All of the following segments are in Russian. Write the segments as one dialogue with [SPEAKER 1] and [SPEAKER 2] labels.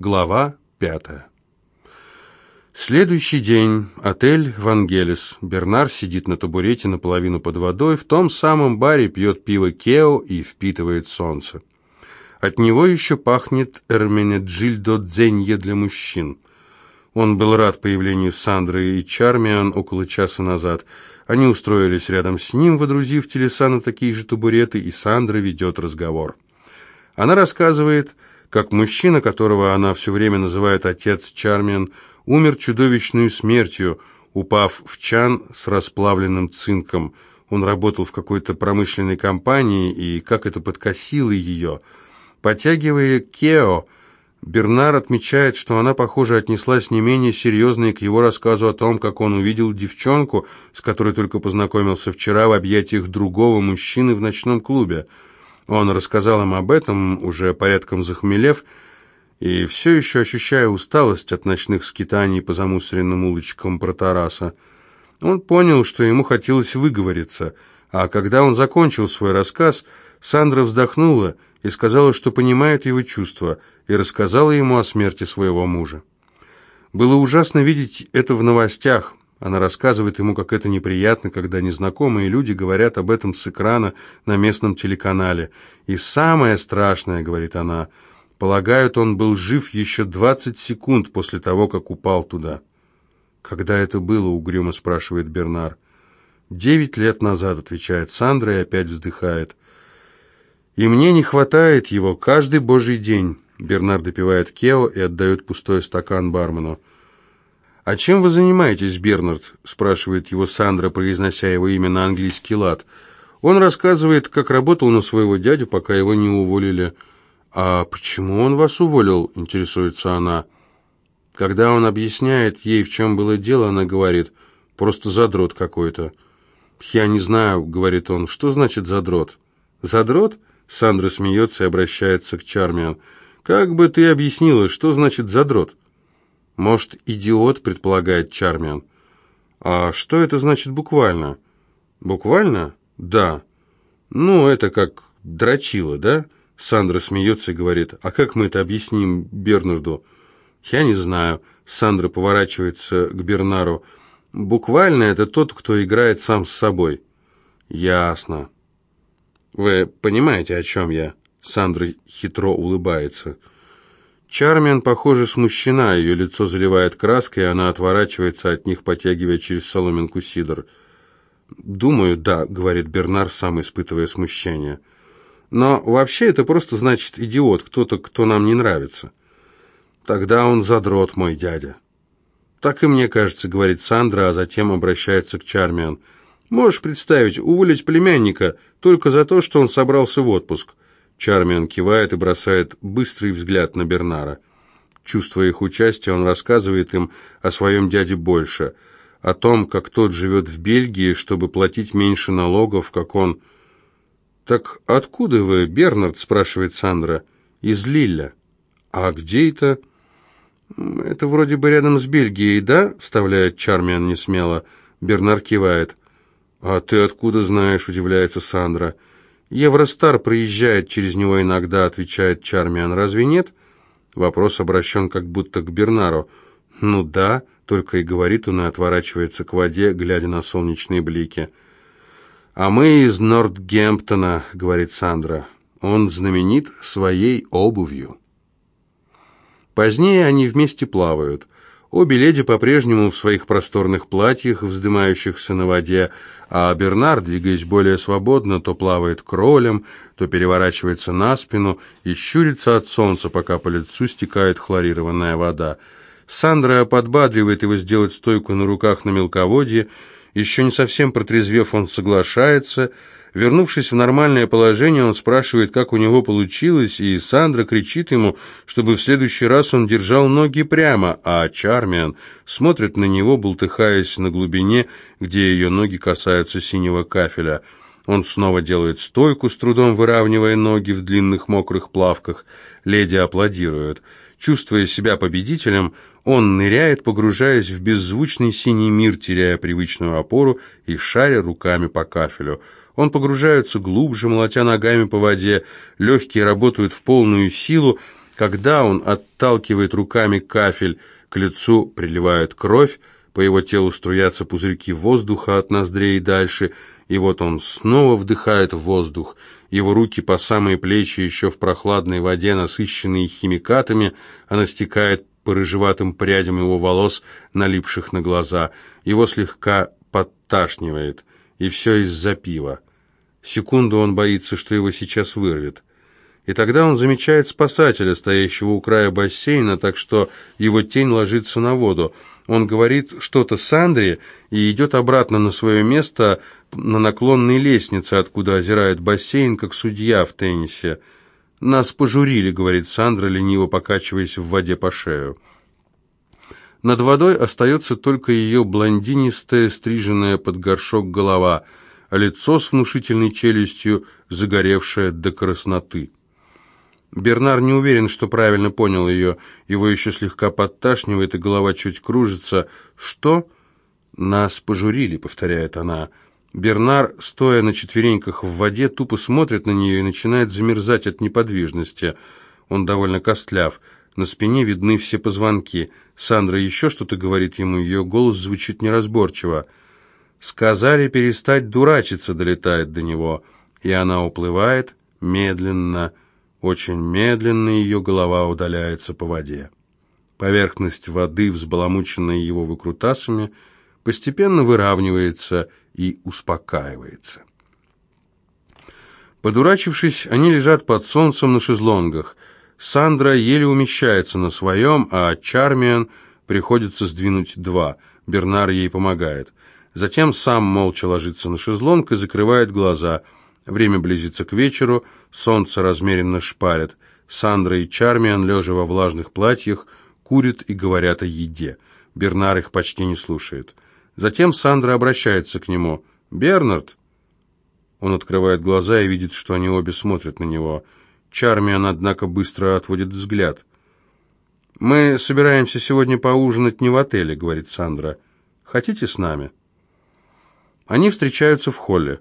[SPEAKER 1] Глава пятая. Следующий день. Отель «Вангелис». Бернар сидит на табурете наполовину под водой, в том самом баре пьет пиво Кео и впитывает солнце. От него еще пахнет эрменеджильдо дзенье для мужчин. Он был рад появлению Сандры и Чармиан около часа назад. Они устроились рядом с ним, водрузив телеса на такие же табуреты, и Сандра ведет разговор. Она рассказывает, как мужчина, которого она все время называет отец Чармиан, умер чудовищной смертью, упав в чан с расплавленным цинком. Он работал в какой-то промышленной компании, и как это подкосило ее. Подтягивая Кео, Бернар отмечает, что она, похоже, отнеслась не менее серьезно и к его рассказу о том, как он увидел девчонку, с которой только познакомился вчера в объятиях другого мужчины в ночном клубе. Он рассказал им об этом, уже порядком захмелев, и все еще ощущая усталость от ночных скитаний по замусоренным улочкам Протараса. Он понял, что ему хотелось выговориться, а когда он закончил свой рассказ, Сандра вздохнула и сказала, что понимает его чувства, и рассказала ему о смерти своего мужа. Было ужасно видеть это в новостях. Она рассказывает ему, как это неприятно, когда незнакомые люди говорят об этом с экрана на местном телеканале. И самое страшное, говорит она, полагают, он был жив еще 20 секунд после того, как упал туда. «Когда это было?» — угрюмо спрашивает Бернар. «Девять лет назад», — отвечает Сандра и опять вздыхает. И мне не хватает его каждый божий день. Бернард допивает кео и отдает пустой стакан бармену. «А чем вы занимаетесь, Бернард?» – спрашивает его Сандра, произнося его имя на английский лад. Он рассказывает, как работал на своего дядю, пока его не уволили. «А почему он вас уволил?» – интересуется она. Когда он объясняет ей, в чем было дело, она говорит, «Просто задрот какой-то». «Я не знаю», — говорит он, — «что значит задрот?» «Задрот?» Сандра смеется и обращается к Чармиан. «Как бы ты объяснила, что значит задрот?» «Может, идиот», — предполагает Чармиан. «А что это значит буквально?» «Буквально?» «Да». «Ну, это как дрочило, да?» Сандра смеется и говорит. «А как мы это объясним Бернарду?» «Я не знаю». Сандра поворачивается к Бернару. «Буквально это тот, кто играет сам с собой». «Ясно». Вы понимаете, о чем я?» Сандра хитро улыбается. Чармен, похоже, смущена, ее лицо заливает краской, и она отворачивается от них, потягивая через соломинку сидр. «Думаю, да», — говорит Бернар, сам испытывая смущение. «Но вообще это просто значит идиот, кто-то, кто нам не нравится». «Тогда он задрот, мой дядя». «Так и мне кажется», — говорит Сандра, а затем обращается к Чармиан. Можешь представить, уволить племянника только за то, что он собрался в отпуск. Чармиан кивает и бросает быстрый взгляд на Бернара. Чувствуя их участие, он рассказывает им о своем дяде больше, о том, как тот живет в Бельгии, чтобы платить меньше налогов, как он... «Так откуда вы, Бернард?» – спрашивает Сандра. «Из Лилля». «А где это?» «Это вроде бы рядом с Бельгией, да?» – вставляет Чармиан несмело. Бернар кивает. «А ты откуда знаешь?» – удивляется Сандра. «Евростар проезжает через него иногда», – отвечает Чармиан. «Разве нет?» Вопрос обращен как будто к Бернару. «Ну да», – только и говорит он и отворачивается к воде, глядя на солнечные блики. «А мы из Нортгемптона», — говорит Сандра. «Он знаменит своей обувью». Позднее они вместе плавают. Обе леди по-прежнему в своих просторных платьях, вздымающихся на воде, а Бернар, двигаясь более свободно, то плавает кролем, то переворачивается на спину и щурится от солнца, пока по лицу стекает хлорированная вода. Сандра подбадривает его сделать стойку на руках на мелководье, еще не совсем протрезвев, он соглашается – Вернувшись в нормальное положение, он спрашивает, как у него получилось, и Сандра кричит ему, чтобы в следующий раз он держал ноги прямо, а Чармиан смотрит на него, бултыхаясь на глубине, где ее ноги касаются синего кафеля. Он снова делает стойку, с трудом выравнивая ноги в длинных мокрых плавках. Леди аплодируют. Чувствуя себя победителем, он ныряет, погружаясь в беззвучный синий мир, теряя привычную опору и шаря руками по кафелю. Он погружается глубже, молотя ногами по воде, легкие работают в полную силу, Когда он отталкивает руками кафель, к лицу приливает кровь, по его телу струятся пузырьки воздуха от ноздрей и дальше, и вот он снова вдыхает воздух. Его руки по самые плечи еще в прохладной воде, насыщенные химикатами, она стекает по рыжеватым прядям его волос, налипших на глаза. Его слегка подташнивает, и все из-за пива. Секунду он боится, что его сейчас вырвет. И тогда он замечает спасателя, стоящего у края бассейна, так что его тень ложится на воду. Он говорит что-то Сандре и идет обратно на свое место на наклонной лестнице, откуда озирает бассейн, как судья в теннисе. «Нас пожурили», — говорит Сандра, лениво покачиваясь в воде по шею. Над водой остается только ее блондинистая, стриженная под горшок голова, а лицо с внушительной челюстью, загоревшее до красноты. Бернар не уверен, что правильно понял ее. Его еще слегка подташнивает, и голова чуть кружится. «Что?» «Нас пожурили», — повторяет она. Бернар, стоя на четвереньках в воде, тупо смотрит на нее и начинает замерзать от неподвижности. Он довольно костляв. На спине видны все позвонки. Сандра еще что-то говорит ему, ее голос звучит неразборчиво. «Сказали перестать дурачиться», — долетает до него. И она уплывает медленно, очень медленно ее голова удаляется по воде. Поверхность воды, взбаламученная его выкрутасами, постепенно выравнивается и успокаивается. Подурачившись, они лежат под солнцем на шезлонгах. Сандра еле умещается на своем, а Чармиан приходится сдвинуть два. Бернар ей помогает. Затем сам молча ложится на шезлонг и закрывает глаза – Время близится к вечеру, солнце размеренно шпарит. Сандра и Чармиан, лежа во влажных платьях, курят и говорят о еде. Бернар их почти не слушает. Затем Сандра обращается к нему. «Бернард!» Он открывает глаза и видит, что они обе смотрят на него. Чармиан, однако, быстро отводит взгляд. «Мы собираемся сегодня поужинать не в отеле», — говорит Сандра. «Хотите с нами?» Они встречаются в холле.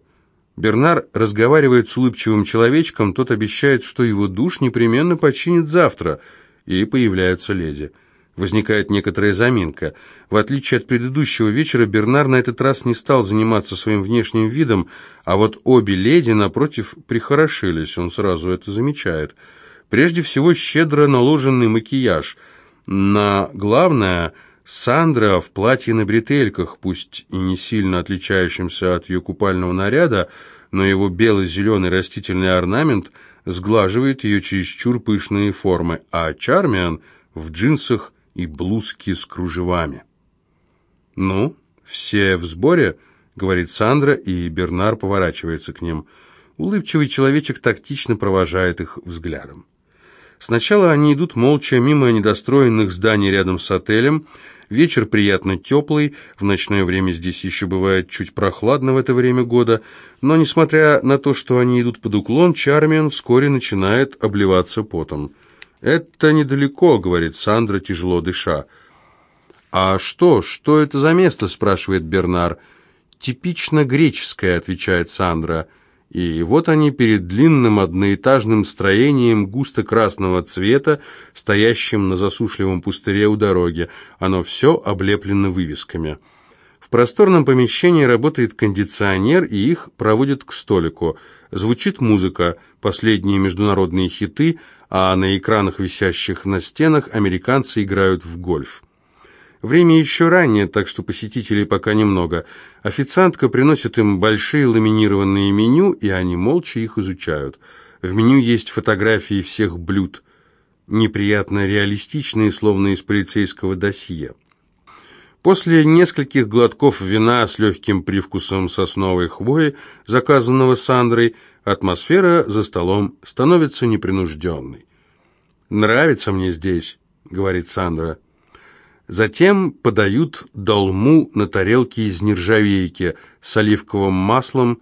[SPEAKER 1] Бернар разговаривает с улыбчивым человечком, тот обещает, что его душ непременно починит завтра, и появляются леди. Возникает некоторая заминка. В отличие от предыдущего вечера, Бернар на этот раз не стал заниматься своим внешним видом, а вот обе леди, напротив, прихорошились, он сразу это замечает. Прежде всего, щедро наложенный макияж. На главное – Сандра в платье на бретельках, пусть и не сильно отличающемся от ее купального наряда, но его бело-зеленый растительный орнамент сглаживает ее чересчур пышные формы, а Чармиан в джинсах и блузке с кружевами. «Ну, все в сборе?» — говорит Сандра, и Бернар поворачивается к ним. Улыбчивый человечек тактично провожает их взглядом. Сначала они идут молча мимо недостроенных зданий рядом с отелем, Вечер приятно теплый, в ночное время здесь еще бывает чуть прохладно в это время года, но, несмотря на то, что они идут под уклон, Чармиан вскоре начинает обливаться потом. «Это недалеко», — говорит Сандра, тяжело дыша. «А что, что это за место?» — спрашивает Бернар. «Типично греческое», — отвечает Сандра. И вот они перед длинным одноэтажным строением густо-красного цвета, стоящим на засушливом пустыре у дороги. Оно все облеплено вывесками. В просторном помещении работает кондиционер, и их проводят к столику. Звучит музыка, последние международные хиты, а на экранах, висящих на стенах, американцы играют в гольф. Время еще раннее, так что посетителей пока немного. Официантка приносит им большие ламинированные меню, и они молча их изучают. В меню есть фотографии всех блюд, неприятно реалистичные, словно из полицейского досье. После нескольких глотков вина с легким привкусом сосновой хвои, заказанного Сандрой, атмосфера за столом становится непринужденной. «Нравится мне здесь», — говорит Сандра. Затем подают долму на тарелке из нержавейки с оливковым маслом,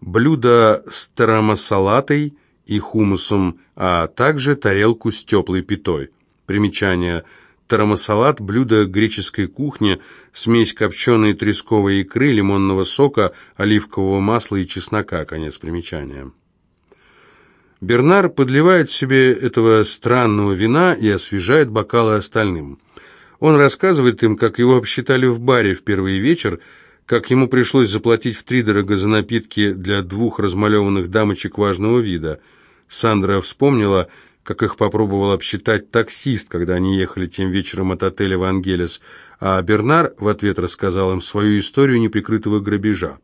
[SPEAKER 1] блюдо с тарамасалатой и хумусом, а также тарелку с теплой пятой. Примечание. Тарамасалат – блюдо греческой кухни, смесь копченой тресковой икры, лимонного сока, оливкового масла и чеснока. Конец примечания. Бернар подливает себе этого странного вина и освежает бокалы остальным. Он рассказывает им, как его обсчитали в баре в первый вечер, как ему пришлось заплатить втридорого за напитки для двух размалеванных дамочек важного вида. Сандра вспомнила, как их попробовал обсчитать таксист, когда они ехали тем вечером от отеля «Вангелес», а Бернар в ответ рассказал им свою историю неприкрытого грабежа.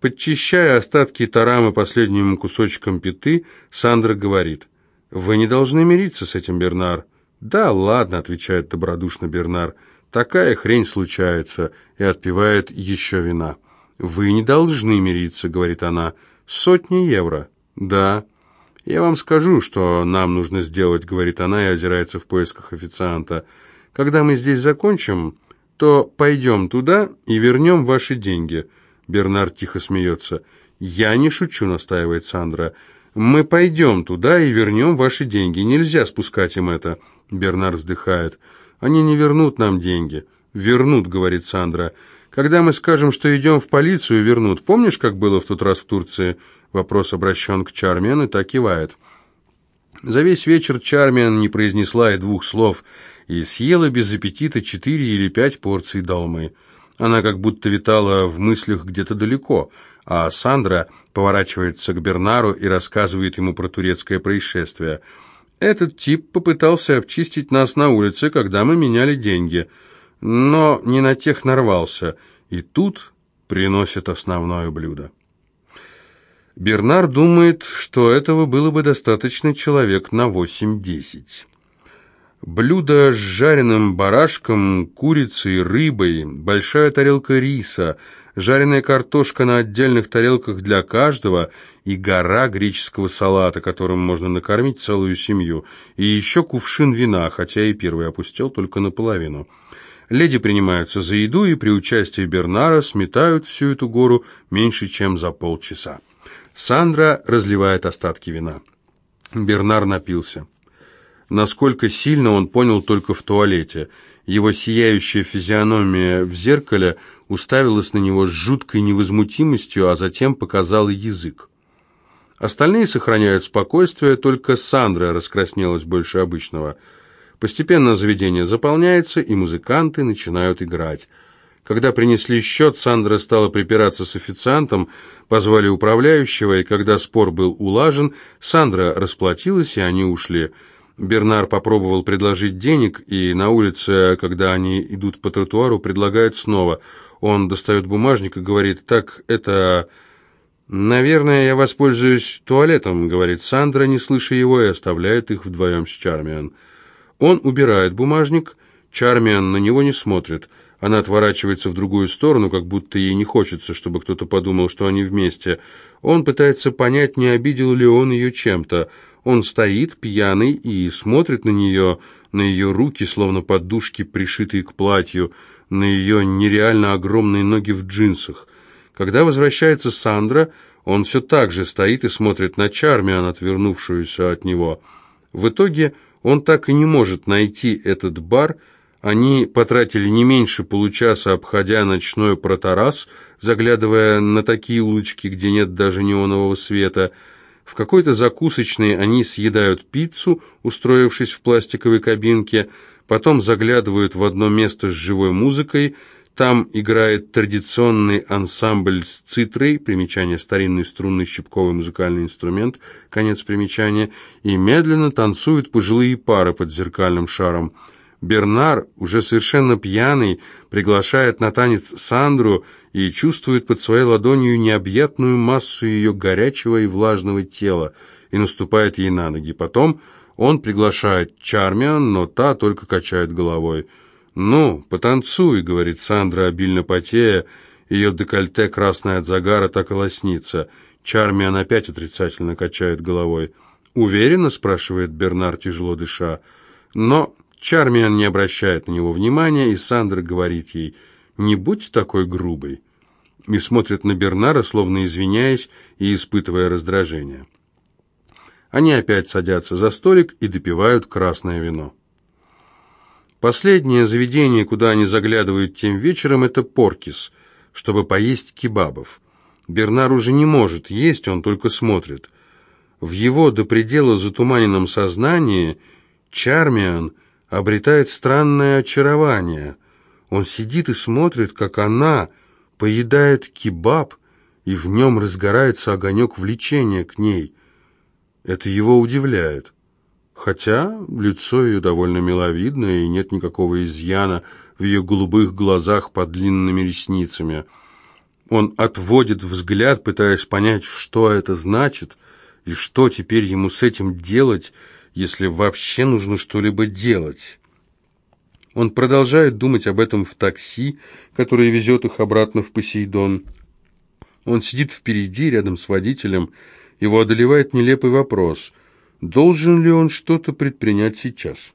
[SPEAKER 1] Подчищая остатки тарамы последним кусочком пяты, Сандра говорит, «Вы не должны мириться с этим, Бернар». «Да, ладно», — отвечает добродушно Бернар, «такая хрень случается», и отпивает еще вина. «Вы не должны мириться», — говорит она, «сотни евро». «Да». «Я вам скажу, что нам нужно сделать», — говорит она и озирается в поисках официанта. «Когда мы здесь закончим, то пойдем туда и вернем ваши деньги». Бернард тихо смеется. «Я не шучу», — настаивает Сандра. «Мы пойдем туда и вернем ваши деньги. Нельзя спускать им это». Бернард вздыхает. «Они не вернут нам деньги». «Вернут», — говорит Сандра. «Когда мы скажем, что идем в полицию, вернут. Помнишь, как было в тот раз в Турции?» Вопрос обращен к Чармен, и так кивает. За весь вечер Чармен не произнесла и двух слов, и съела без аппетита четыре или пять порций долмы. Она как будто витала в мыслях где-то далеко, а Сандра поворачивается к Бернару и рассказывает ему про турецкое происшествие. «Этот тип попытался обчистить нас на улице, когда мы меняли деньги, но не на тех нарвался, и тут приносят основное блюдо». Бернар думает, что этого было бы достаточно человек на 8-10. Блюдо с жареным барашком, курицей, рыбой, большая тарелка риса, жареная картошка на отдельных тарелках для каждого и гора греческого салата, которым можно накормить целую семью, и еще кувшин вина, хотя и первый опустел только наполовину. Леди принимаются за еду и при участии Бернара сметают всю эту гору меньше, чем за полчаса. Сандра разливает остатки вина. Бернар напился. Насколько сильно он понял только в туалете. Его сияющая физиономия в зеркале уставилась на него с жуткой невозмутимостью, а затем показала язык. Остальные сохраняют спокойствие, только Сандра раскраснелась больше обычного. Постепенно заведение заполняется, и музыканты начинают играть. Когда принесли счет, Сандра стала припираться с официантом, позвали управляющего, и когда спор был улажен, Сандра расплатилась, и они ушли. Бернар попробовал предложить денег, и на улице, когда они идут по тротуару, предлагает снова. Он достает бумажник и говорит, «Так, это...» «Наверное, я воспользуюсь туалетом», — говорит Сандра, не слыша его, и оставляет их вдвоем с Чармиан. Он убирает бумажник, Чармиан на него не смотрит — она отворачивается в другую сторону, как будто ей не хочется, чтобы кто-то подумал, что они вместе. Он пытается понять, не обидел ли он ее чем-то. Он стоит, пьяный, и смотрит на нее, на ее руки, словно подушки, пришитые к платью, на ее нереально огромные ноги в джинсах. Когда возвращается Сандра, он все так же стоит и смотрит на Чармиан, отвернувшуюся от него. В итоге он так и не может найти этот бар, они потратили не меньше получаса, обходя ночной протарас, заглядывая на такие улочки, где нет даже неонового света. В какой-то закусочной они съедают пиццу, устроившись в пластиковой кабинке, потом заглядывают в одно место с живой музыкой, там играет традиционный ансамбль с цитрой, примечание старинный струнный щипковый музыкальный инструмент, конец примечания, и медленно танцуют пожилые пары под зеркальным шаром – Бернар, уже совершенно пьяный, приглашает на танец Сандру и чувствует под своей ладонью необъятную массу ее горячего и влажного тела и наступает ей на ноги. Потом он приглашает Чармиан, но та только качает головой. «Ну, потанцуй», — говорит Сандра, обильно потея, ее декольте, красное от загара, так и лоснится. Чармиан опять отрицательно качает головой. «Уверенно?» — спрашивает Бернар, тяжело дыша. Но Чармиан не обращает на него внимания, и Сандра говорит ей «Не будь такой грубой» и смотрит на Бернара, словно извиняясь и испытывая раздражение. Они опять садятся за столик и допивают красное вино. Последнее заведение, куда они заглядывают тем вечером, это Поркис, чтобы поесть кебабов. Бернар уже не может есть, он только смотрит. В его до предела затуманенном сознании Чармиан обретает странное очарование. Он сидит и смотрит, как она поедает кебаб, и в нем разгорается огонек влечения к ней. Это его удивляет. Хотя лицо ее довольно миловидное, и нет никакого изъяна в ее голубых глазах под длинными ресницами. Он отводит взгляд, пытаясь понять, что это значит, и что теперь ему с этим делать, если вообще нужно что-либо делать. Он продолжает думать об этом в такси, которое везет их обратно в Посейдон. Он сидит впереди, рядом с водителем. Его одолевает нелепый вопрос, должен ли он что-то предпринять сейчас.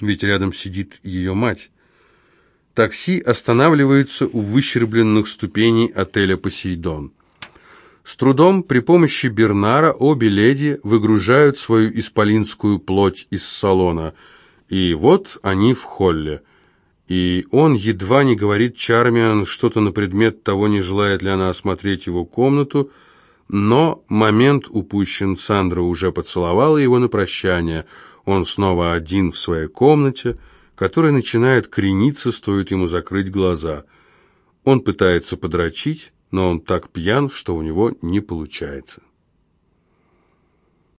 [SPEAKER 1] Ведь рядом сидит ее мать. Такси останавливается у выщербленных ступеней отеля «Посейдон». С трудом при помощи Бернара обе леди выгружают свою исполинскую плоть из салона. И вот они в холле. И он едва не говорит Чармиан что-то на предмет того, не желает ли она осмотреть его комнату, но момент упущен, Сандра уже поцеловала его на прощание. Он снова один в своей комнате, которая начинает крениться, стоит ему закрыть глаза. Он пытается подрочить, но он так пьян, что у него не получается.